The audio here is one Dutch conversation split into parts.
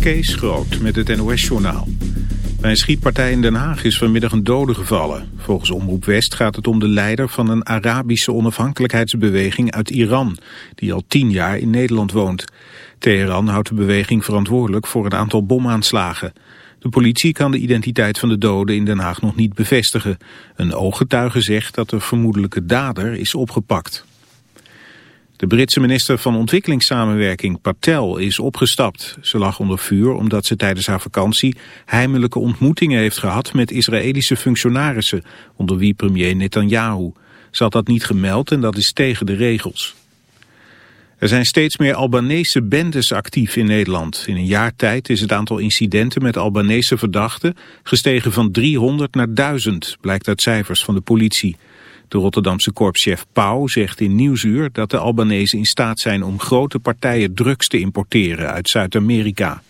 Kees Groot met het NOS-journaal. Bij een schietpartij in Den Haag is vanmiddag een dode gevallen. Volgens Omroep West gaat het om de leider van een Arabische onafhankelijkheidsbeweging uit Iran... die al tien jaar in Nederland woont. Teheran houdt de beweging verantwoordelijk voor een aantal bomaanslagen. De politie kan de identiteit van de doden in Den Haag nog niet bevestigen. Een ooggetuige zegt dat de vermoedelijke dader is opgepakt. De Britse minister van Ontwikkelingssamenwerking, Patel, is opgestapt. Ze lag onder vuur omdat ze tijdens haar vakantie heimelijke ontmoetingen heeft gehad met Israëlische functionarissen, onder wie premier Netanyahu. Ze had dat niet gemeld en dat is tegen de regels. Er zijn steeds meer Albanese bendes actief in Nederland. In een jaar tijd is het aantal incidenten met Albanese verdachten gestegen van 300 naar 1000, blijkt uit cijfers van de politie. De Rotterdamse korpschef Pauw zegt in Nieuwsuur dat de Albanese in staat zijn om grote partijen drugs te importeren uit Zuid-Amerika.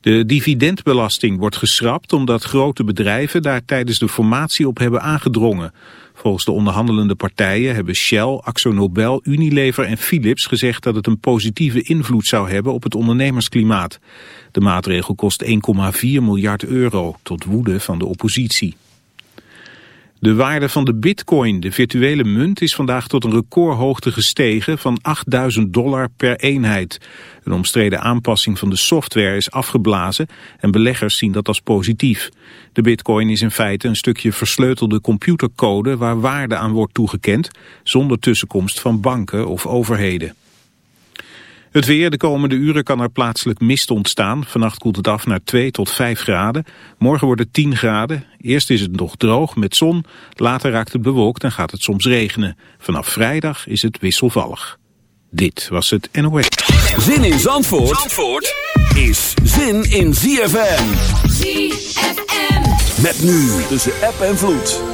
De dividendbelasting wordt geschrapt omdat grote bedrijven daar tijdens de formatie op hebben aangedrongen. Volgens de onderhandelende partijen hebben Shell, AxoNobel, Unilever en Philips gezegd dat het een positieve invloed zou hebben op het ondernemersklimaat. De maatregel kost 1,4 miljard euro, tot woede van de oppositie. De waarde van de bitcoin, de virtuele munt, is vandaag tot een recordhoogte gestegen van 8000 dollar per eenheid. Een omstreden aanpassing van de software is afgeblazen en beleggers zien dat als positief. De bitcoin is in feite een stukje versleutelde computercode waar waarde aan wordt toegekend, zonder tussenkomst van banken of overheden. Het weer, de komende uren kan er plaatselijk mist ontstaan. Vannacht koelt het af naar 2 tot 5 graden. Morgen wordt het 10 graden. Eerst is het nog droog met zon. Later raakt het bewolkt en gaat het soms regenen. Vanaf vrijdag is het wisselvallig. Dit was het NOS. Zin in Zandvoort, Zandvoort is zin in ZFM. ZFM. Met nu tussen app en vloed.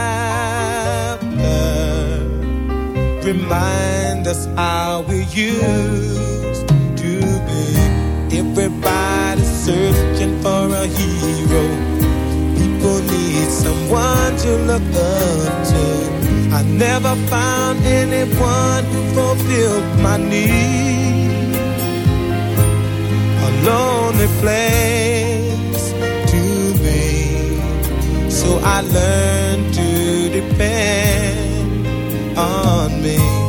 remind us how we used to be. Everybody searching for a hero. People need someone to look up to. I never found anyone who fulfilled my need. A lonely place to be. So I learned to depend on me.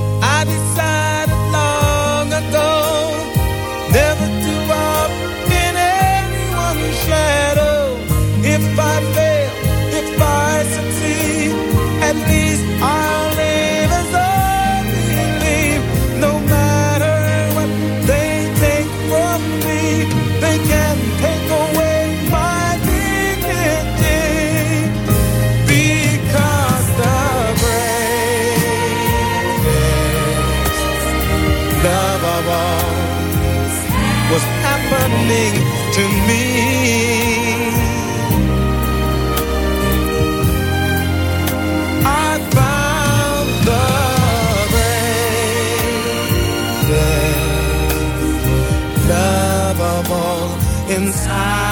to me. I found the greatest love of all inside.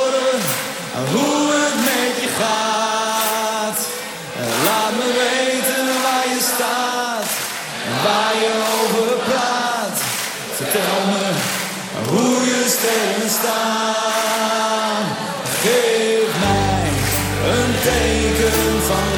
hoe het met je gaat. Laat me weten waar je staat waar je over praat. Vertel me hoe je sterren staan. Geef mij een teken van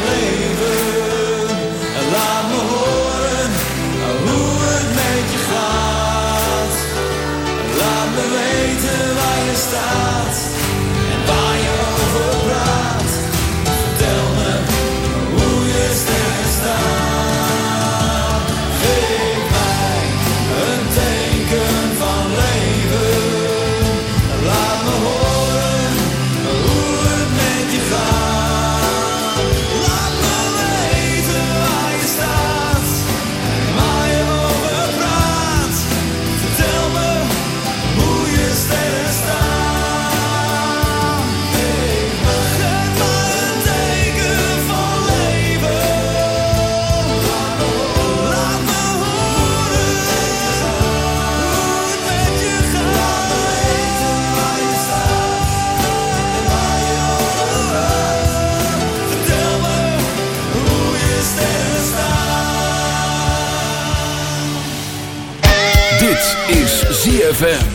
ZFM.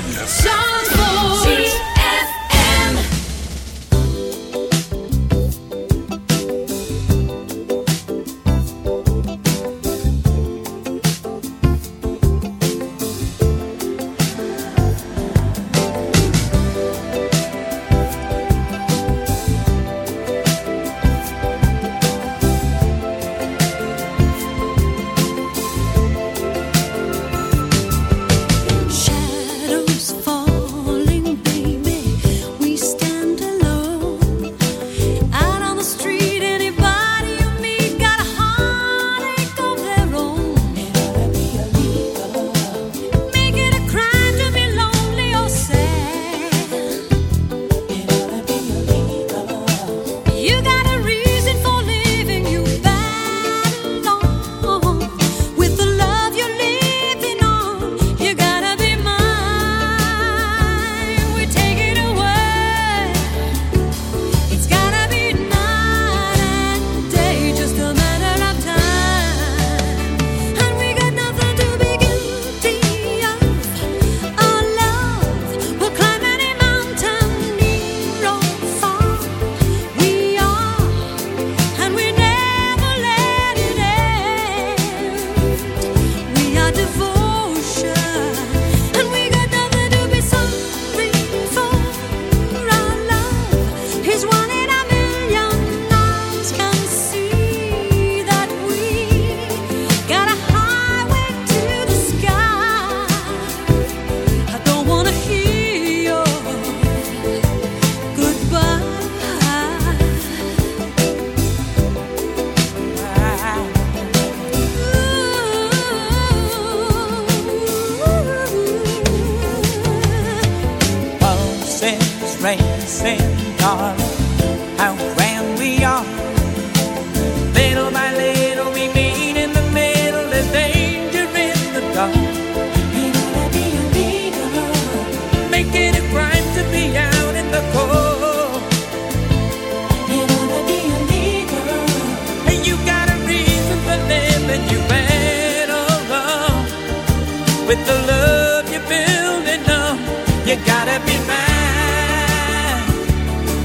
with the love you're building up. You gotta be mine.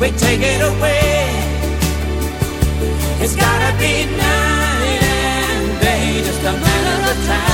We take it away. It's gotta be night and day, just a matter of time.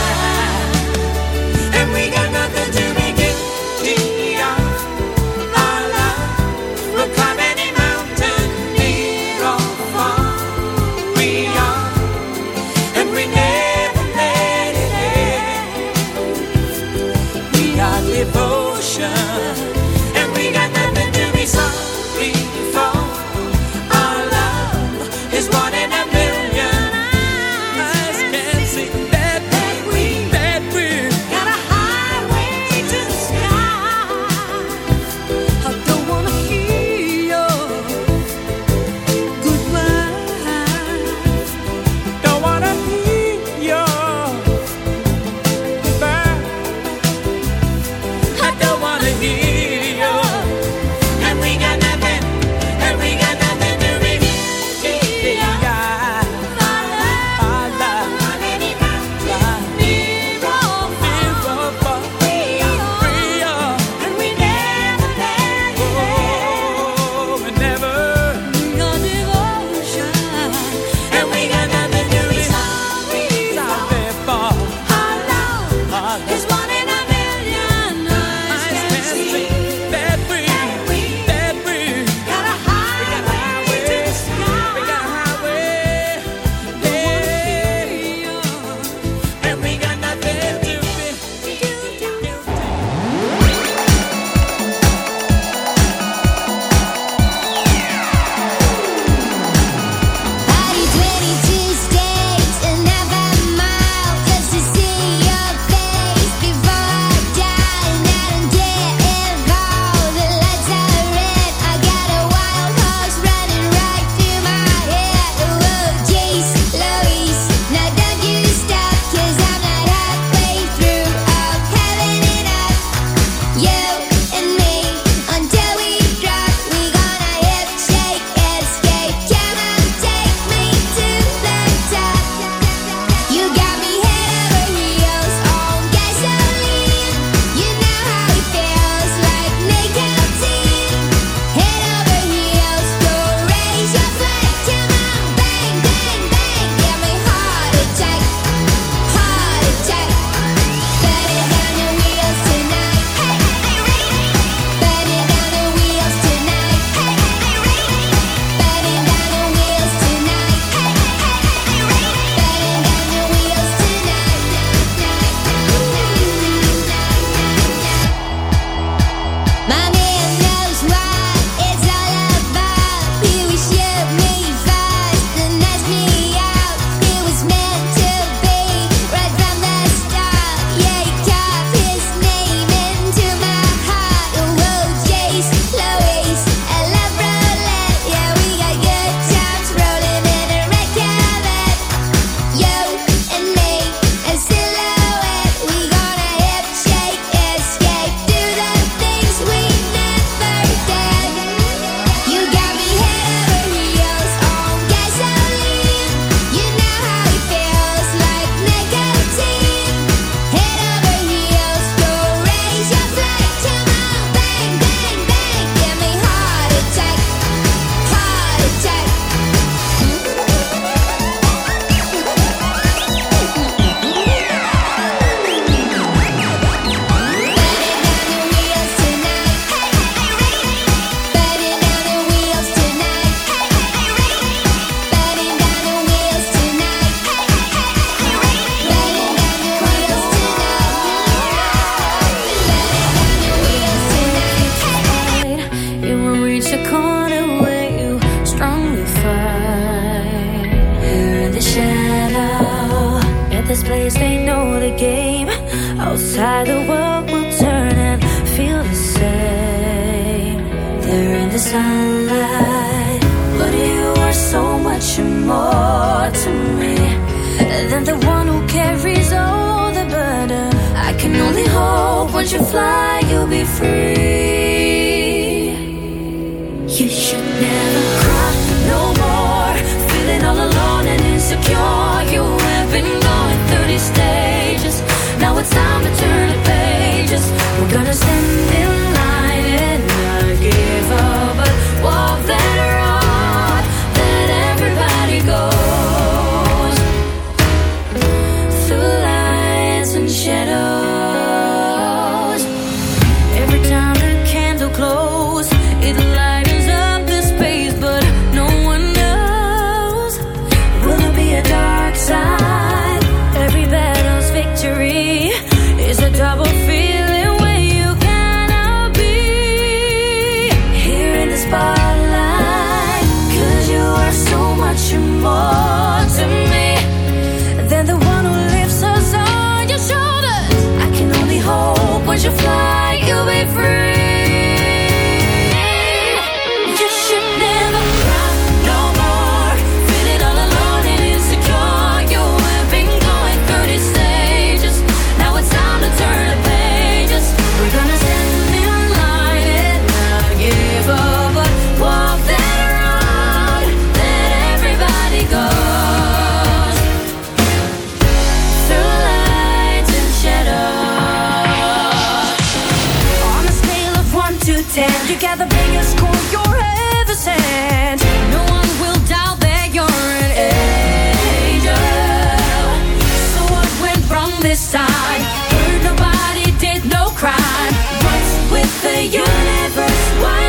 universe. Why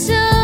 so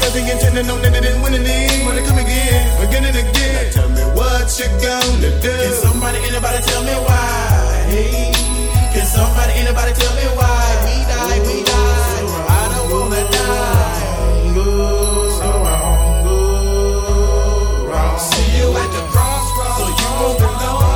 cause he intended on that it didn't win in the Wanna come again, again and again. Now tell me what you gonna do. Can somebody, anybody tell me why? Hey, can somebody, anybody tell me why? We die, we die. I don't wanna die. So wrong, wrong. See you at the crossroads, so you won't.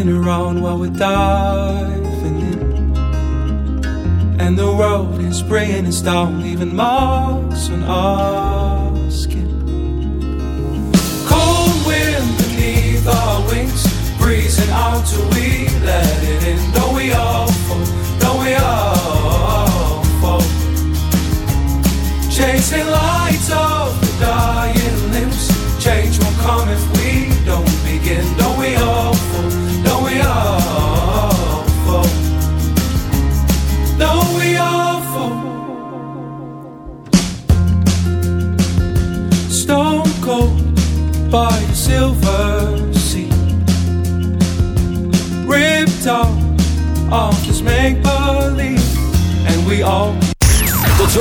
Spinning around while we're diving in. And the world is bringing us down, leaving marks on our skin. Cold wind beneath our wings, breezing out till we let it in. Don't we all fall? Don't we all fall? Chasing lights of